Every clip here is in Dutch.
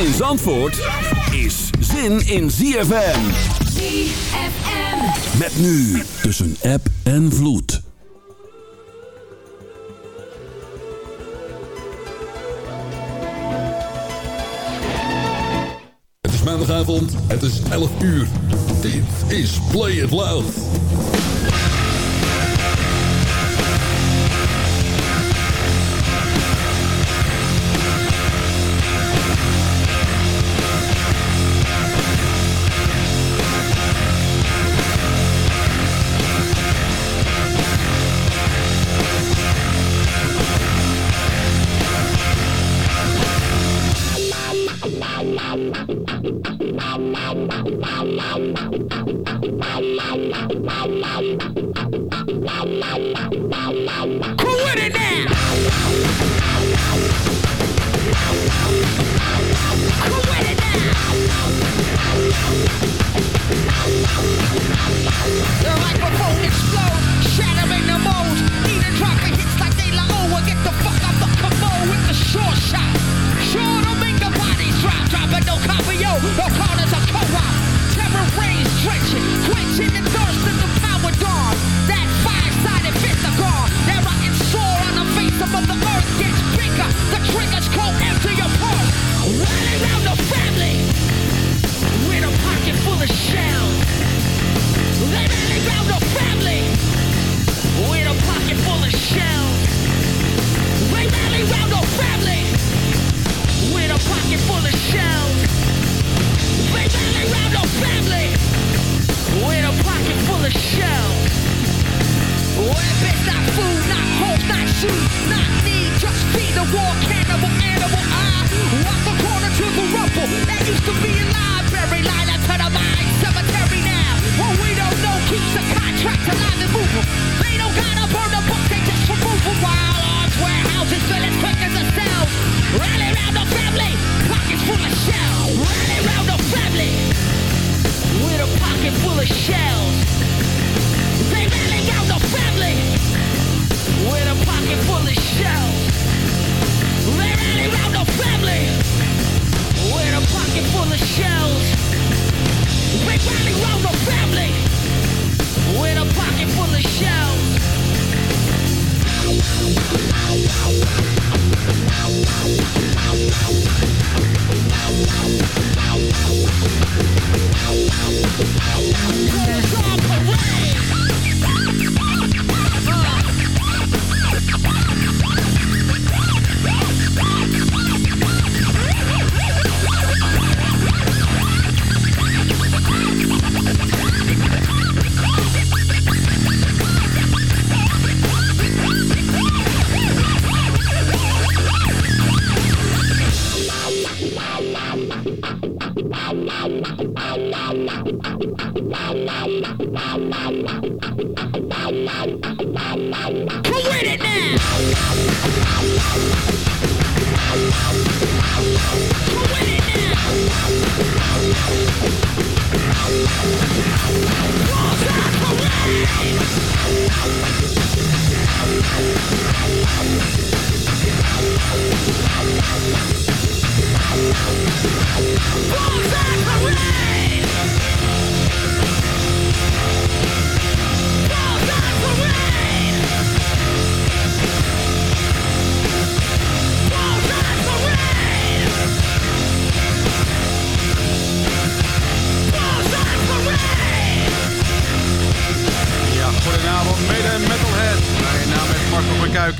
in Zandvoort is zin in ZFM. ZFM. Met nu tussen app en vloed. Het is maandagavond, het is 11 uur. Dit is Play It Loud. Hope, not need, just feed the war cannibal animal. I walk the corner to the rubble that used to be a library, line up to the mine cemetery now. What we don't know keeps the contract alive and moving. They don't gotta burn the book, they just remove them while arms warehouses fill as quick as the cells. Rally round the family, pockets full of shells. Rally round the family with a pocket full of shells. They rally round the family with a pocket full of shells. They the family with a pocket full of shells. They the family with a pocket full of shells. Parade? Balls at the rim!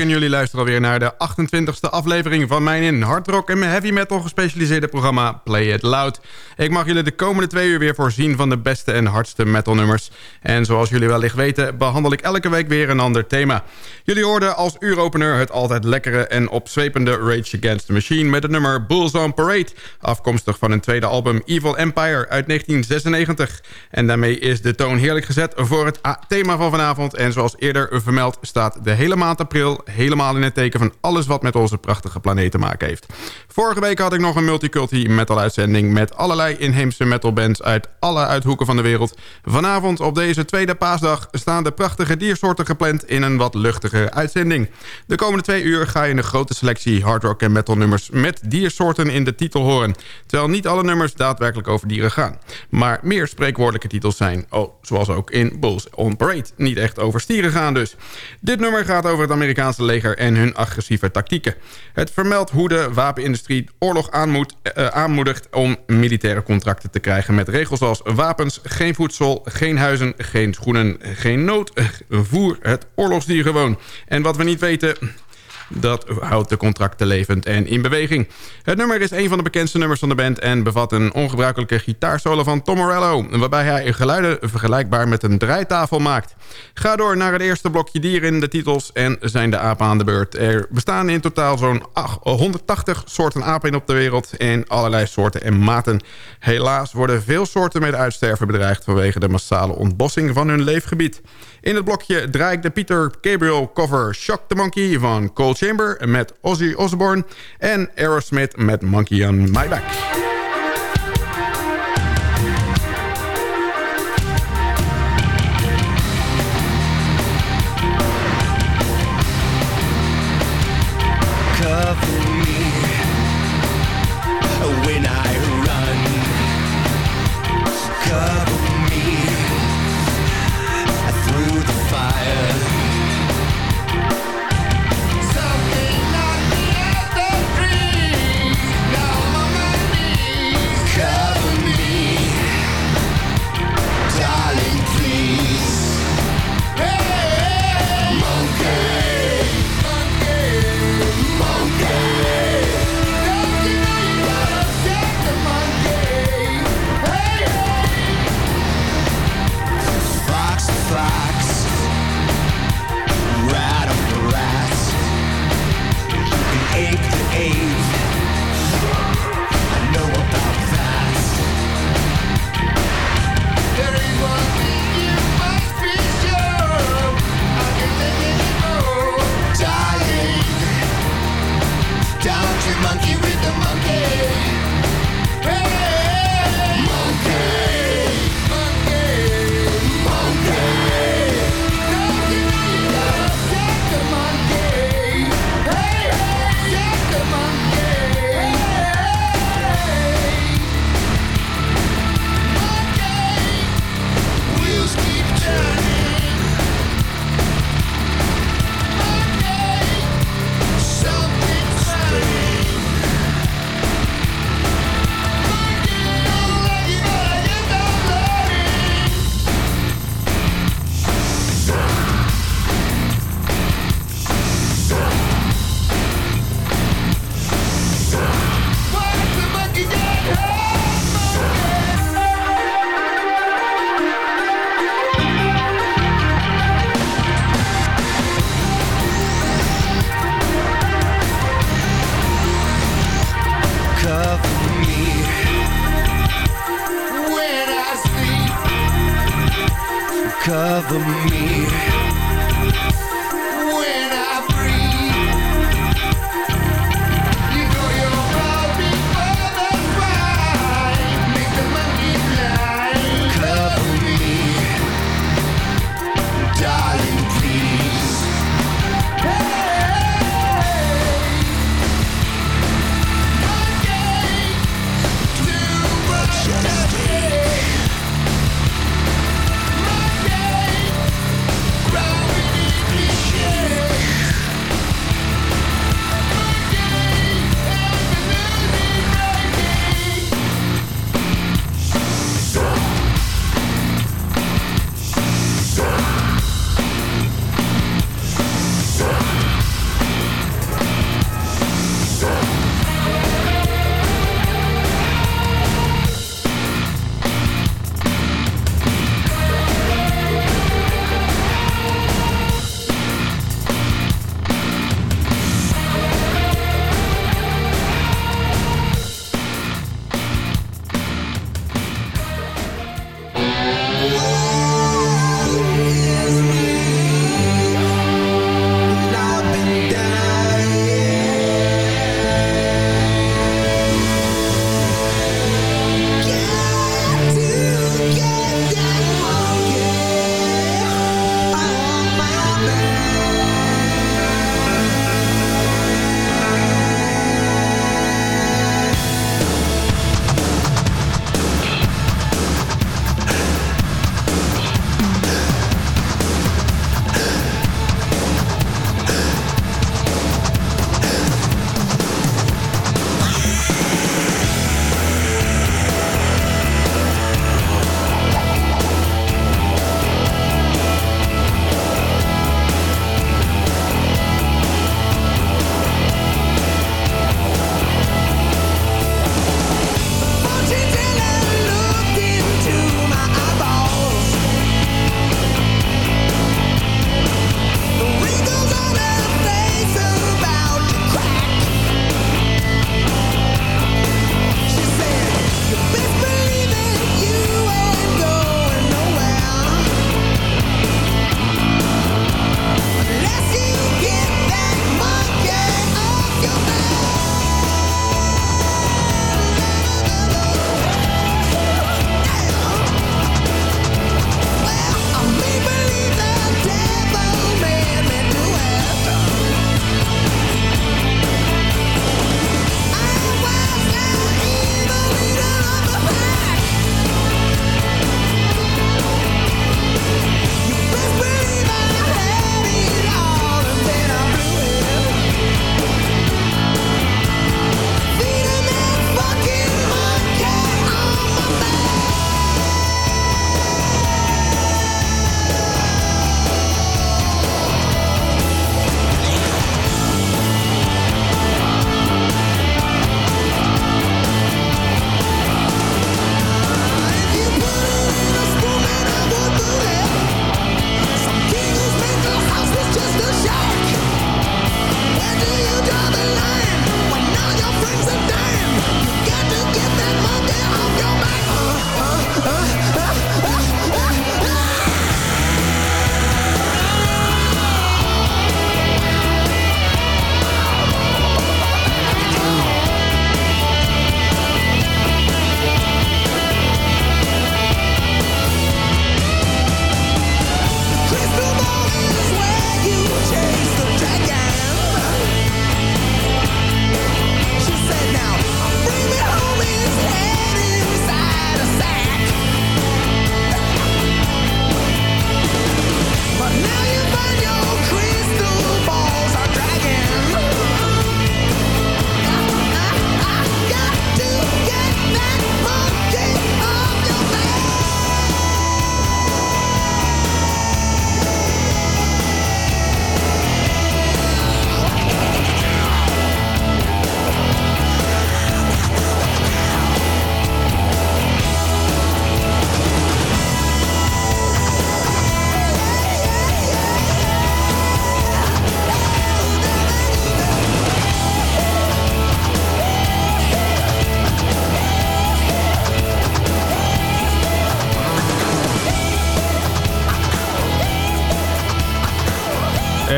En jullie luisteren alweer naar de 28e aflevering van mijn in hard rock en heavy metal gespecialiseerde programma Play It Loud. Ik mag jullie de komende twee uur weer voorzien van de beste en hardste metalnummers. En zoals jullie wellicht weten behandel ik elke week weer een ander thema. Jullie hoorden als uuropener het altijd lekkere en opzwepende Rage Against the Machine met het nummer Bulls on Parade, afkomstig van hun tweede album Evil Empire uit 1996. En daarmee is de toon heerlijk gezet voor het thema van vanavond. En zoals eerder vermeld staat de hele maand april helemaal in het teken van alles wat met onze prachtige planeet te maken heeft. Vorige week had ik nog een multiculti metal uitzending... met allerlei inheemse metalbands uit alle uithoeken van de wereld. Vanavond op deze tweede paasdag staan de prachtige diersoorten gepland... in een wat luchtige uitzending. De komende twee uur ga je een grote selectie hard rock en metal nummers... met diersoorten in de titel horen. Terwijl niet alle nummers daadwerkelijk over dieren gaan. Maar meer spreekwoordelijke titels zijn, oh, zoals ook in Bulls on Parade... niet echt over stieren gaan dus. Dit nummer gaat over het Amerikaanse leger en hun agressieve tactieken. Het vermeldt hoe de wapenindustrie oorlog aanmoed, uh, aanmoedigt... om militaire contracten te krijgen met regels als wapens, geen voedsel, geen huizen, geen schoenen, geen nood. Voer het oorlogsdier gewoon. En wat we niet weten, dat houdt de contracten levend en in beweging. Het nummer is een van de bekendste nummers van de band... en bevat een ongebruikelijke gitaarsolo van Tom Morello... waarbij hij geluiden vergelijkbaar met een draaitafel maakt. Ga door naar het eerste blokje dieren in de titels... en zijn de apen aan de beurt. Er bestaan in totaal zo'n 180 soorten apen op de wereld... in allerlei soorten en maten. Helaas worden veel soorten met uitsterven bedreigd... vanwege de massale ontbossing van hun leefgebied. In het blokje draai ik de Peter Gabriel cover Shock the Monkey van Cold Chamber met Ozzy Osbourne en Aerosmith met Monkey on My Back.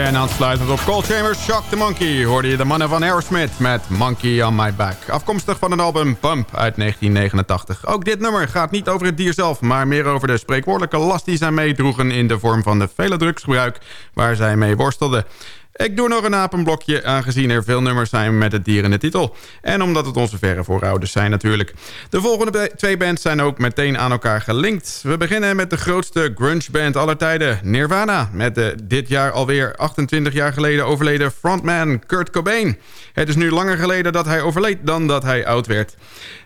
En aansluitend op Cold Chambers Shock the Monkey... hoorde je de mannen van Aerosmith met Monkey on My Back. Afkomstig van het album Pump uit 1989. Ook dit nummer gaat niet over het dier zelf... maar meer over de spreekwoordelijke last die zij meedroegen... in de vorm van de vele drugsgebruik waar zij mee worstelden. Ik doe nog een apenblokje, aangezien er veel nummers zijn met het dier in de titel. En omdat het onze verre voorouders zijn natuurlijk. De volgende twee bands zijn ook meteen aan elkaar gelinkt. We beginnen met de grootste grunge band aller tijden, Nirvana. Met de dit jaar alweer 28 jaar geleden overleden frontman Kurt Cobain. Het is nu langer geleden dat hij overleed dan dat hij oud werd.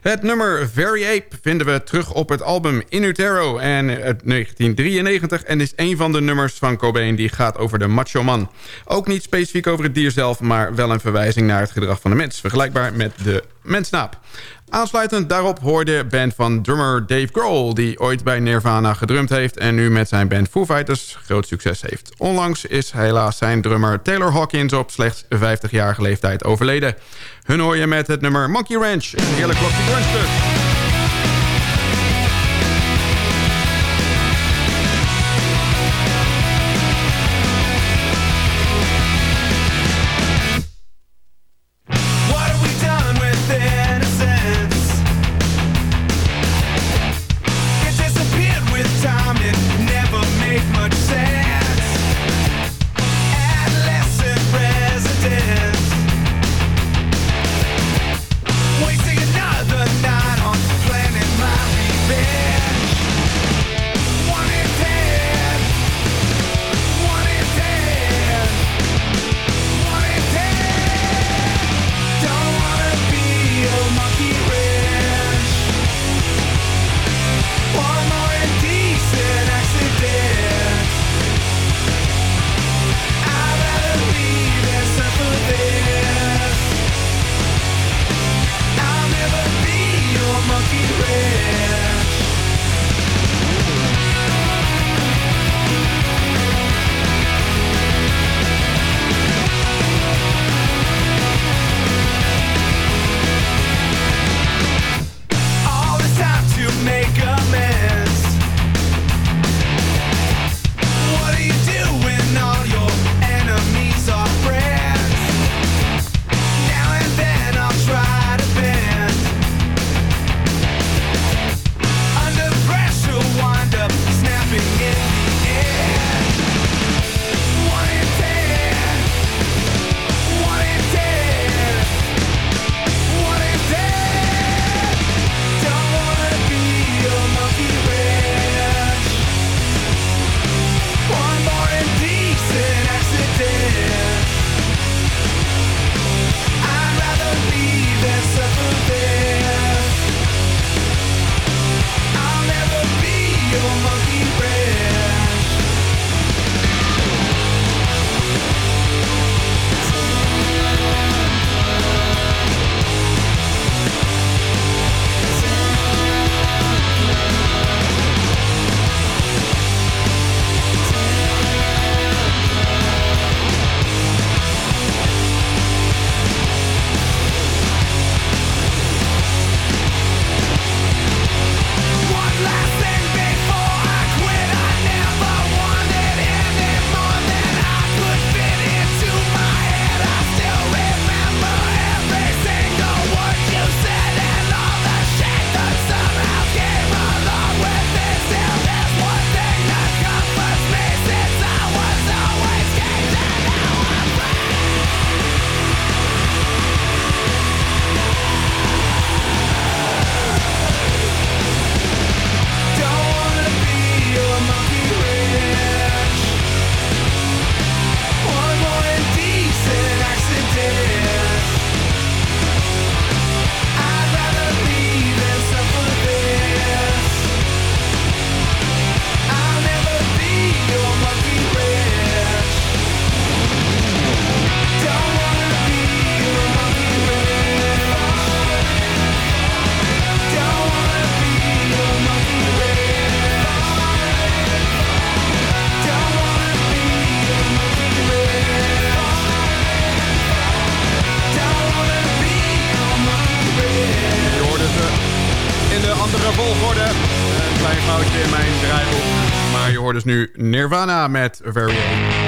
Het nummer Very Ape vinden we terug op het album In Utero en 1993... en is een van de nummers van Cobain die gaat over de macho man. Ook niet specifiek over het dier zelf, maar wel een verwijzing naar het gedrag van de mens. Vergelijkbaar met de mensnaap. Aansluitend daarop hoorde band van drummer Dave Grohl... die ooit bij Nirvana gedrumd heeft... en nu met zijn band Foo Fighters groot succes heeft. Onlangs is helaas zijn drummer Taylor Hawkins... op slechts 50-jarige leeftijd overleden. Hun hoor je met het nummer Monkey Ranch. Een heerlijk klokje nu Nirvana met Variation.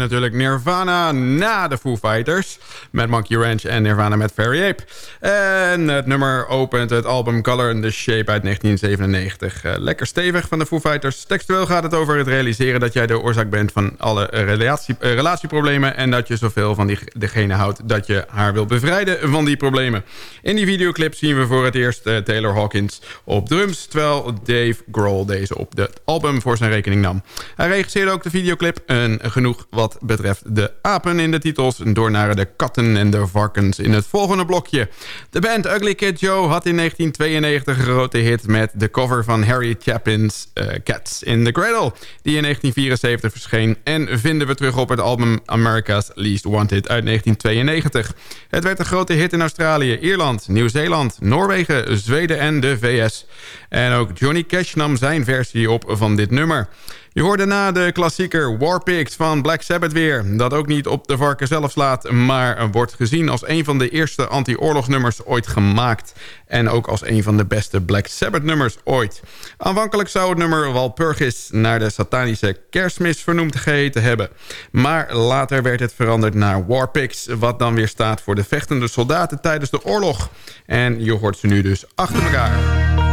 Natuurlijk Nirvana na de Foo Fighters. Met Monkey Ranch en Nirvana met Fairy Ape. En het nummer opent het album Color in the Shape uit 1997. Uh, lekker stevig van de Foo Fighters. Textueel gaat het over het realiseren dat jij de oorzaak bent van alle relatie, uh, relatieproblemen. En dat je zoveel van die, degene houdt dat je haar wil bevrijden van die problemen. In die videoclip zien we voor het eerst uh, Taylor Hawkins op drums. Terwijl Dave Grohl deze op het album voor zijn rekening nam. Hij regisseerde ook de videoclip. En genoeg wat betreft de apen in de titels. Door naar de katten en de varkens in het volgende blokje. De band Ugly Kid Joe had in 1992 een grote hit met de cover van Harry Chapin's uh, Cats in the Cradle. Die in 1974 verscheen. En vinden we terug op het album America's Least Wanted uit 1992. Het werd een grote hit in Australië, Ierland, Nieuw-Zeeland, Noorwegen, Zweden en de VS. En ook Johnny Cash nam zijn versie op van dit nummer. Je hoort daarna de klassieker Warpigs van Black Sabbath weer. Dat ook niet op de varken zelf slaat, maar wordt gezien als een van de eerste anti-oorlogsnummers ooit gemaakt. En ook als een van de beste Black Sabbath nummers ooit. Aanvankelijk zou het nummer Walpurgis naar de satanische kerstmis vernoemd geheten hebben. Maar later werd het veranderd naar Warpigs, wat dan weer staat voor de vechtende soldaten tijdens de oorlog. En je hoort ze nu dus achter elkaar.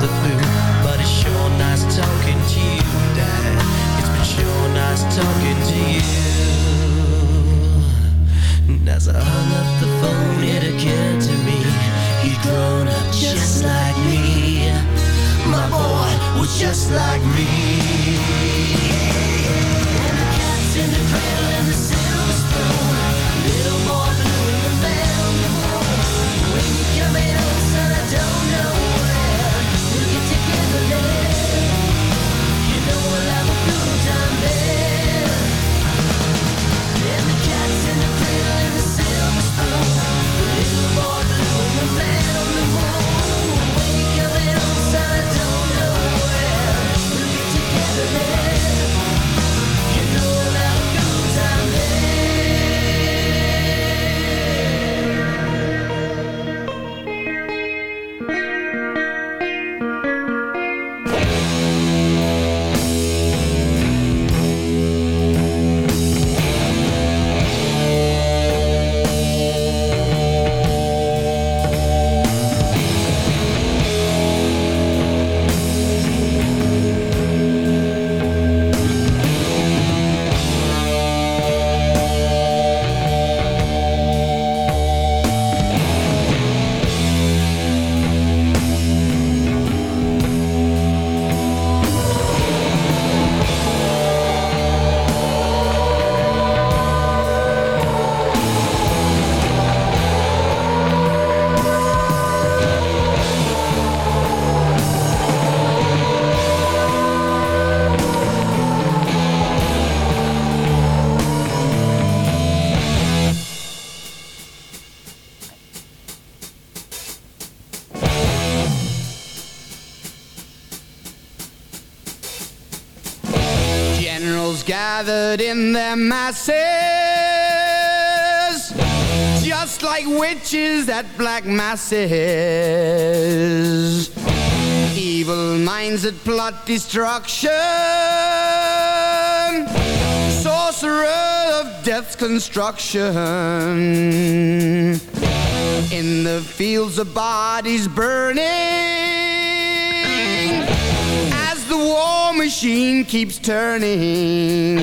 But it's sure nice talking to you, Dad. It's been sure nice talking to you. And as I hung up the phone, it occurred to me He'd grown up just like me. My boy was just like me masses, just like witches at black masses. Evil minds that plot destruction, sorcerer of death's construction. In the fields of bodies burning, as the war machine keeps turning.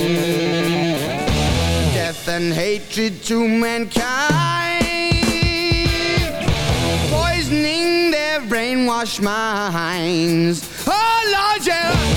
And hatred to mankind, poisoning their brainwashed minds. Oh Lord, yeah.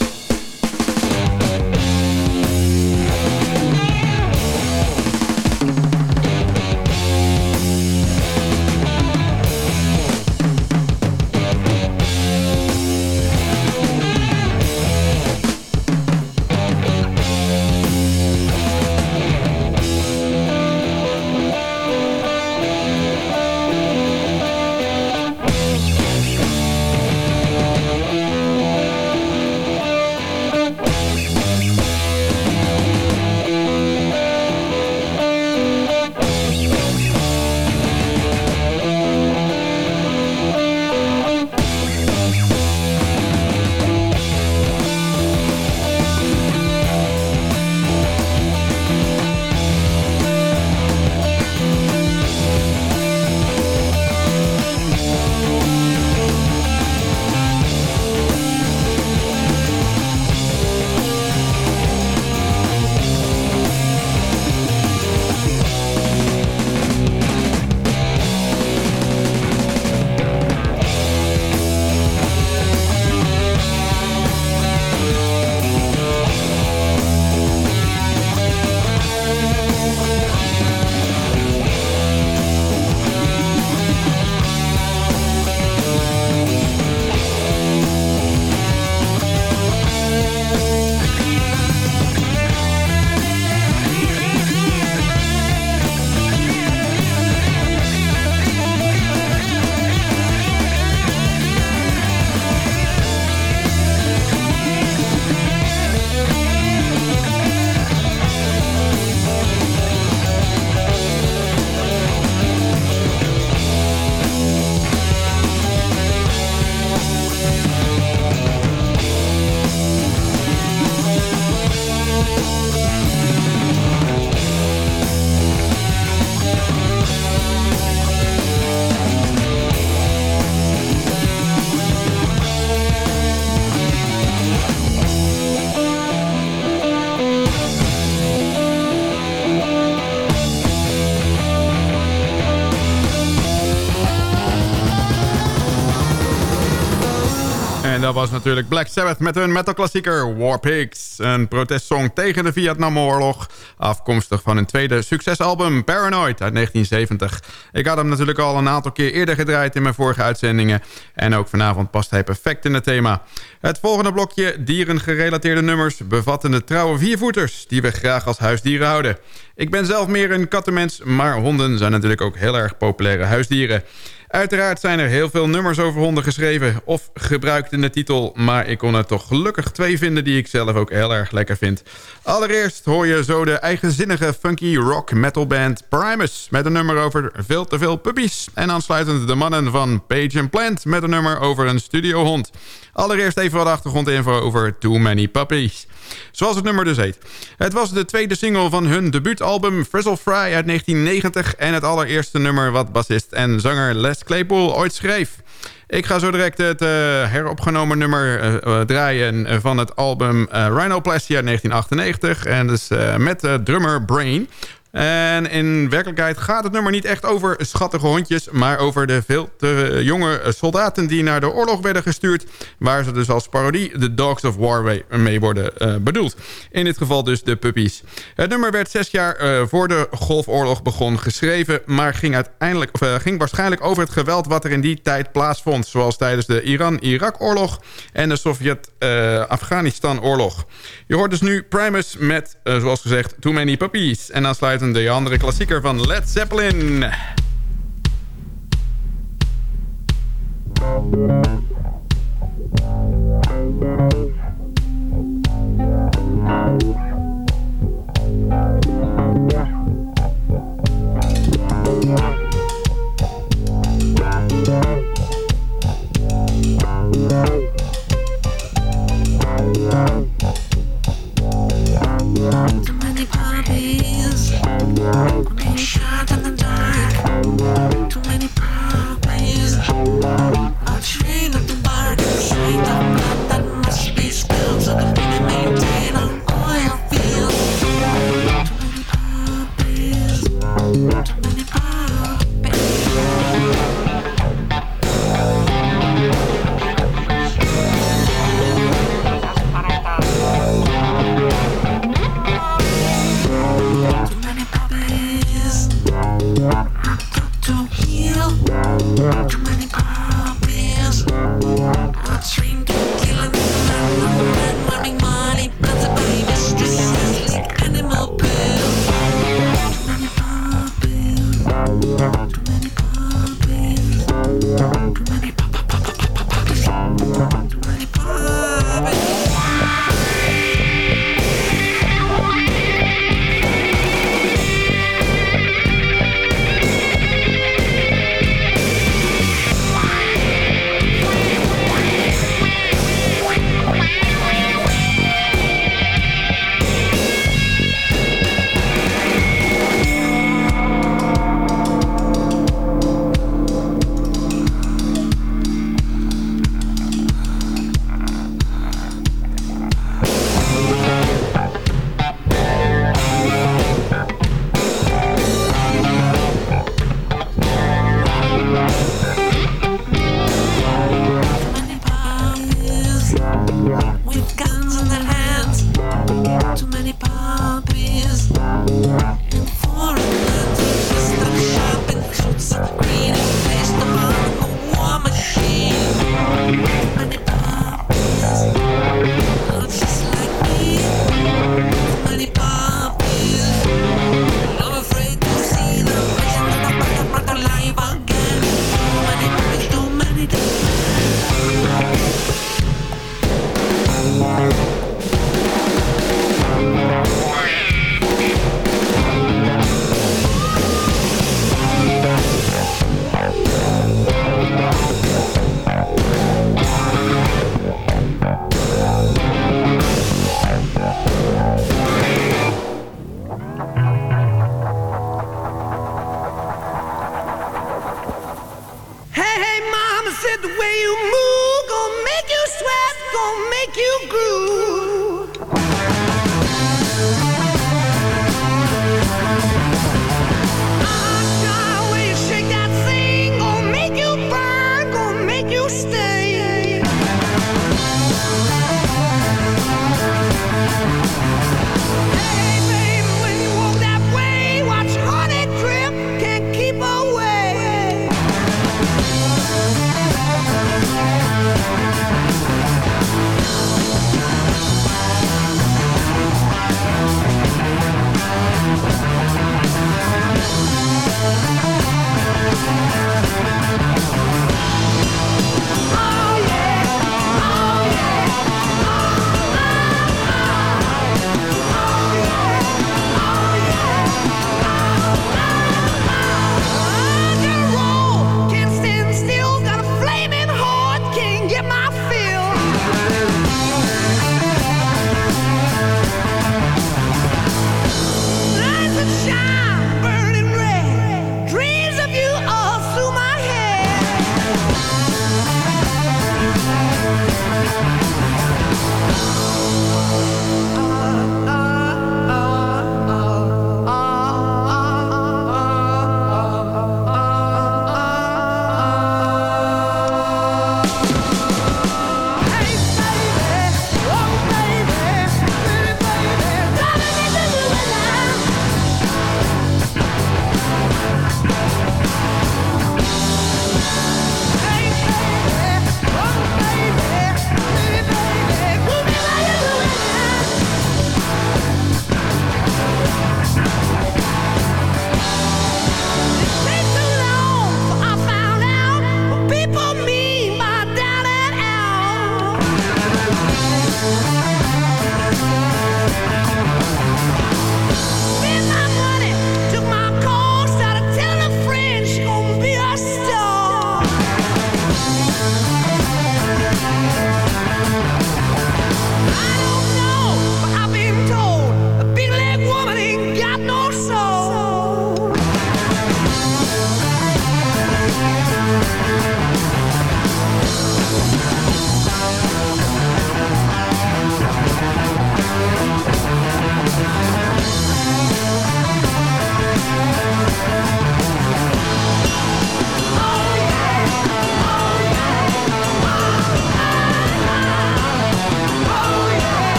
Dat was natuurlijk Black Sabbath met hun metalklassieker War Pigs. Een protestsong tegen de Vietnamoorlog. Afkomstig van hun tweede succesalbum Paranoid uit 1970. Ik had hem natuurlijk al een aantal keer eerder gedraaid in mijn vorige uitzendingen. En ook vanavond past hij perfect in het thema. Het volgende blokje dierengerelateerde nummers bevatten trouwe viervoeters... die we graag als huisdieren houden. Ik ben zelf meer een kattenmens, maar honden zijn natuurlijk ook heel erg populaire huisdieren. Uiteraard zijn er heel veel nummers over honden geschreven of gebruikt in de titel... maar ik kon er toch gelukkig twee vinden die ik zelf ook heel erg lekker vind. Allereerst hoor je zo de eigenzinnige funky rock metal band Primus... met een nummer over veel te veel puppies. En aansluitend de mannen van Page Plant met een nummer over een studiohond. Allereerst even wat achtergrondinfo over Too Many Puppies. Zoals het nummer dus heet. Het was de tweede single van hun debuutalbum Frizzle Fry uit 1990... en het allereerste nummer wat bassist en zanger Les Claypool ooit schreef. Ik ga zo direct het uh, heropgenomen nummer uh, draaien van het album uh, Rhinoplasty uit 1998. En dus met drummer Brain. En in werkelijkheid gaat het nummer niet echt over schattige hondjes... maar over de veel te jonge soldaten die naar de oorlog werden gestuurd... waar ze dus als parodie de Dogs of War mee worden uh, bedoeld. In dit geval dus de puppies. Het nummer werd zes jaar uh, voor de Golfoorlog begon geschreven... maar ging, uiteindelijk, of, uh, ging waarschijnlijk over het geweld wat er in die tijd plaatsvond... zoals tijdens de Iran-Irak-oorlog en de Sovjet-Afghanistan-oorlog. Je hoort dus nu Primus met, zoals gezegd, Too Many Puppies... en en de andere klassieker van Led Zeppelin. Bye.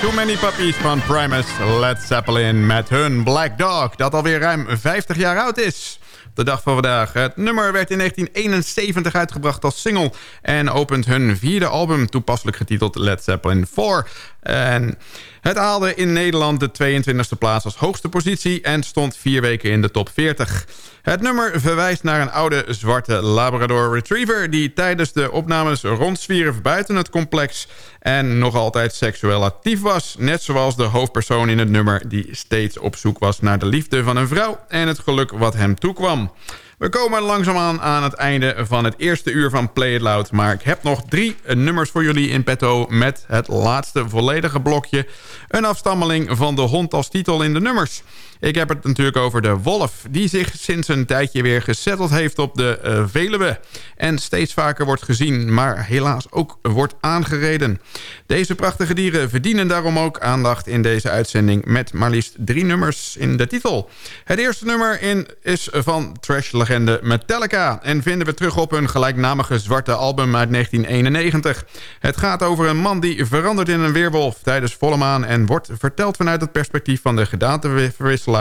Too Many Puppies van Primus Led Zeppelin met hun Black Dog... dat alweer ruim 50 jaar oud is de dag van vandaag. Het nummer werd in 1971 uitgebracht als single... en opent hun vierde album, toepasselijk getiteld Led Zeppelin 4. En het haalde in Nederland de 22e plaats als hoogste positie... en stond vier weken in de top 40. Het nummer verwijst naar een oude zwarte Labrador Retriever... die tijdens de opnames rondzwierf buiten het complex... en nog altijd seksueel actief was. Net zoals de hoofdpersoon in het nummer... die steeds op zoek was naar de liefde van een vrouw... en het geluk wat hem toekwam. We komen langzaamaan aan het einde van het eerste uur van Play It Loud. Maar ik heb nog drie nummers voor jullie in petto... met het laatste volledige blokje. Een afstammeling van de hond als titel in de nummers. Ik heb het natuurlijk over de wolf... die zich sinds een tijdje weer gesetteld heeft op de uh, Veluwe... en steeds vaker wordt gezien, maar helaas ook wordt aangereden. Deze prachtige dieren verdienen daarom ook aandacht in deze uitzending... met maar liefst drie nummers in de titel. Het eerste nummer in is van trash-legende Metallica... en vinden we terug op hun gelijknamige zwarte album uit 1991. Het gaat over een man die verandert in een weerwolf tijdens volle maan... en wordt verteld vanuit het perspectief van de gedaanteverwisseling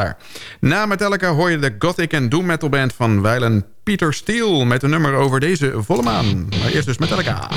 na Metallica hoor je de gothic en doom metal band van Weilen Peter Steele... met een nummer over deze volle maan. Maar eerst dus Metallica.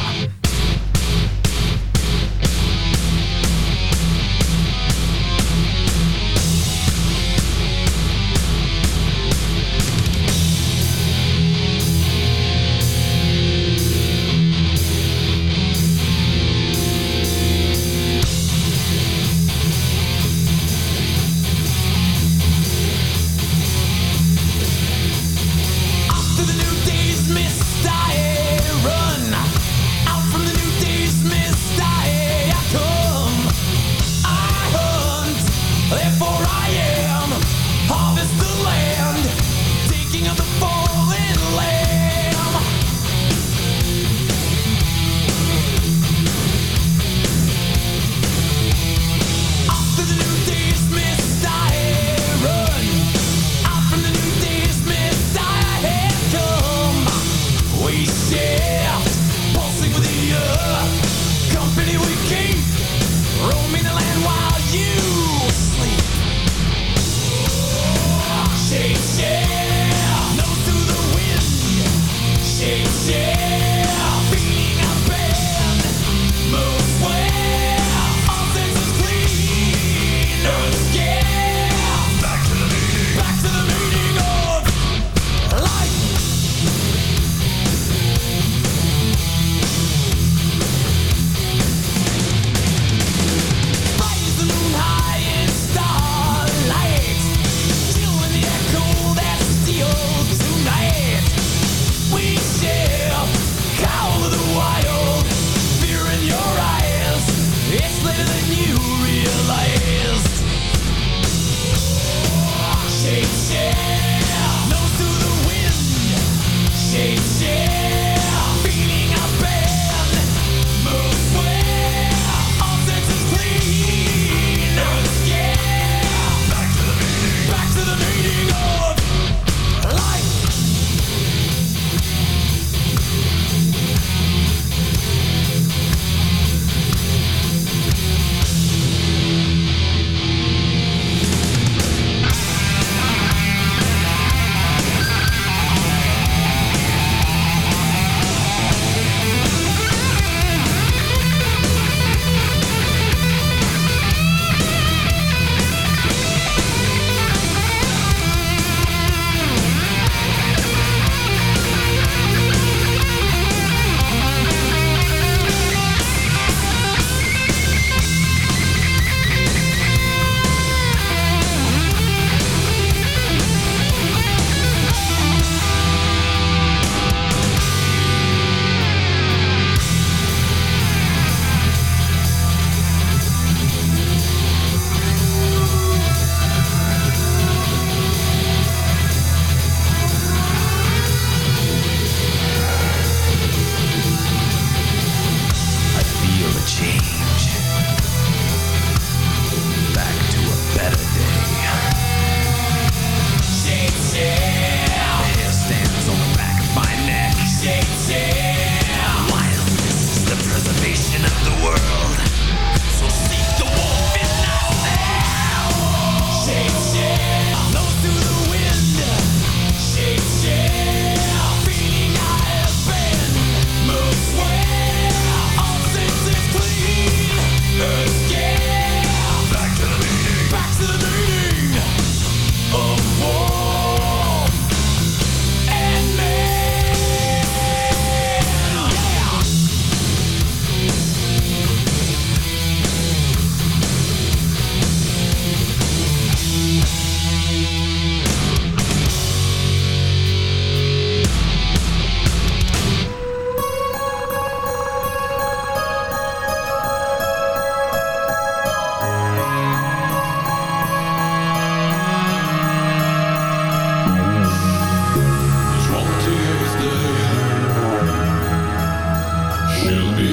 Music.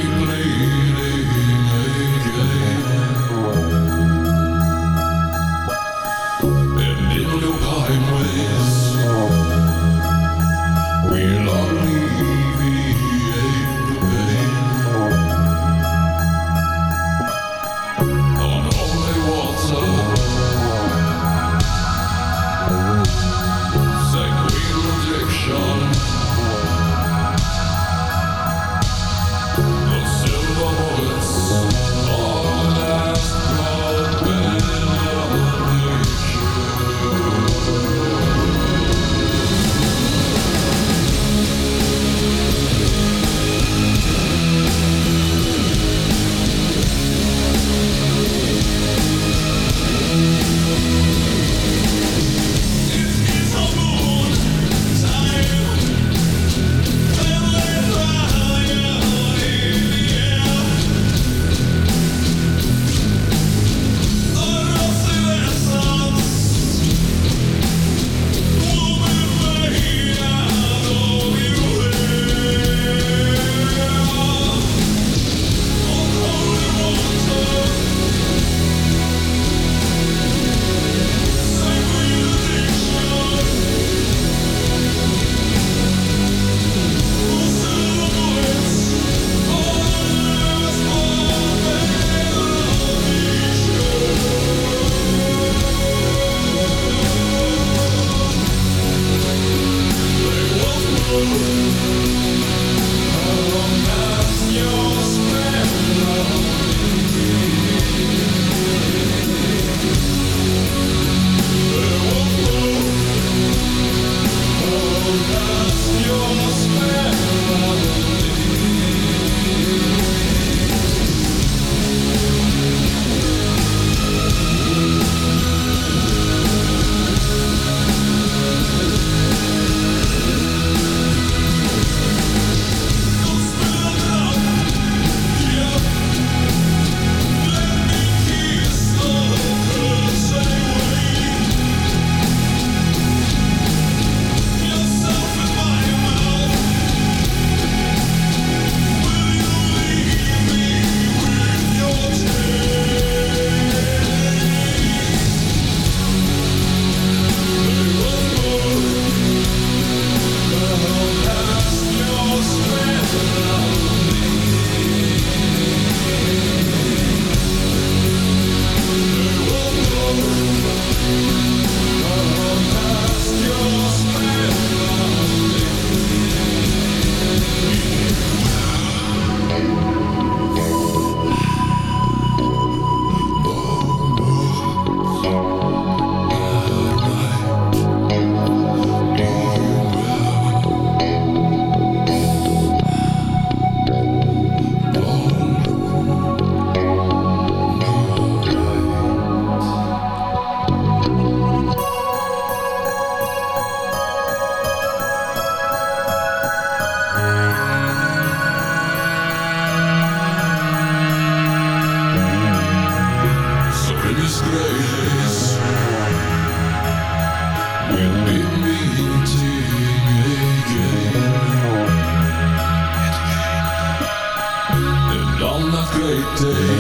Great day.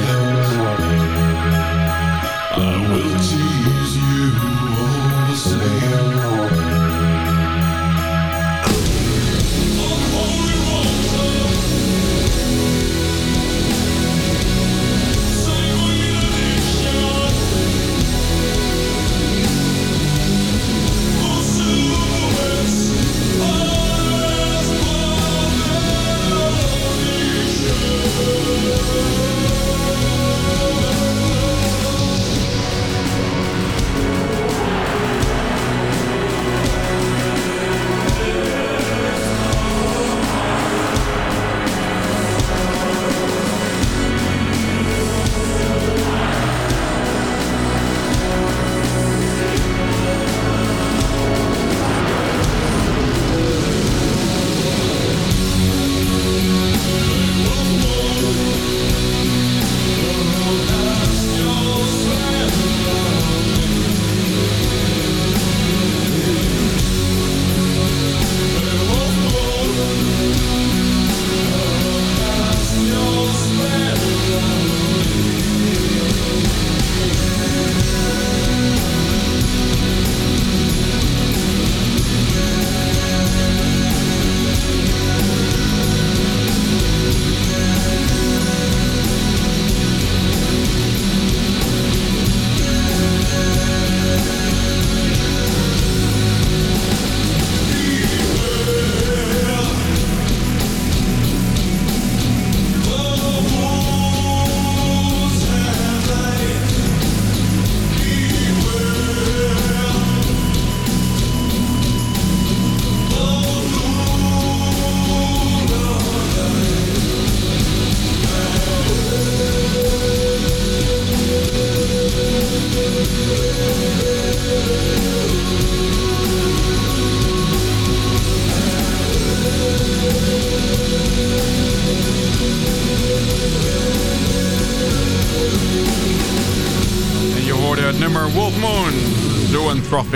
I will tease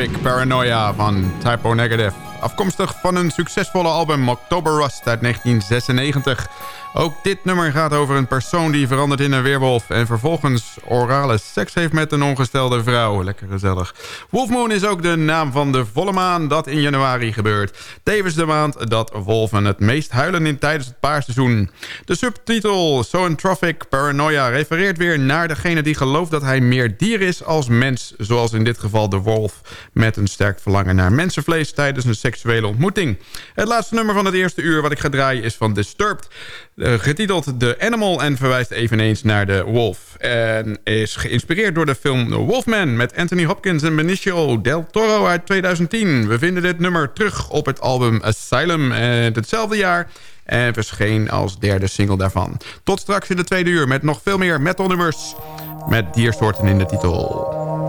Paranoia van Typo Negative. Afkomstig van een succesvolle album October Rust uit 1996. Ook dit nummer gaat over een persoon die verandert in een weerwolf... en vervolgens orale seks heeft met een ongestelde vrouw. Lekker gezellig. Wolfmoon is ook de naam van de volle maan dat in januari gebeurt. Tevens de maand dat wolven het meest huilen in tijdens het paarseizoen. De subtitel Zoanthropic Paranoia refereert weer naar degene die gelooft... dat hij meer dier is als mens. Zoals in dit geval de wolf met een sterk verlangen naar mensenvlees... tijdens een seksuele ontmoeting. Het laatste nummer van het eerste uur wat ik ga draaien is van Disturbed... Uh, getiteld The Animal en verwijst eveneens naar de wolf. En is geïnspireerd door de film Wolfman met Anthony Hopkins en Benicio del Toro uit 2010. We vinden dit nummer terug op het album Asylum uit hetzelfde jaar en verscheen als derde single daarvan. Tot straks in de tweede uur met nog veel meer metalnummers met diersoorten in de titel.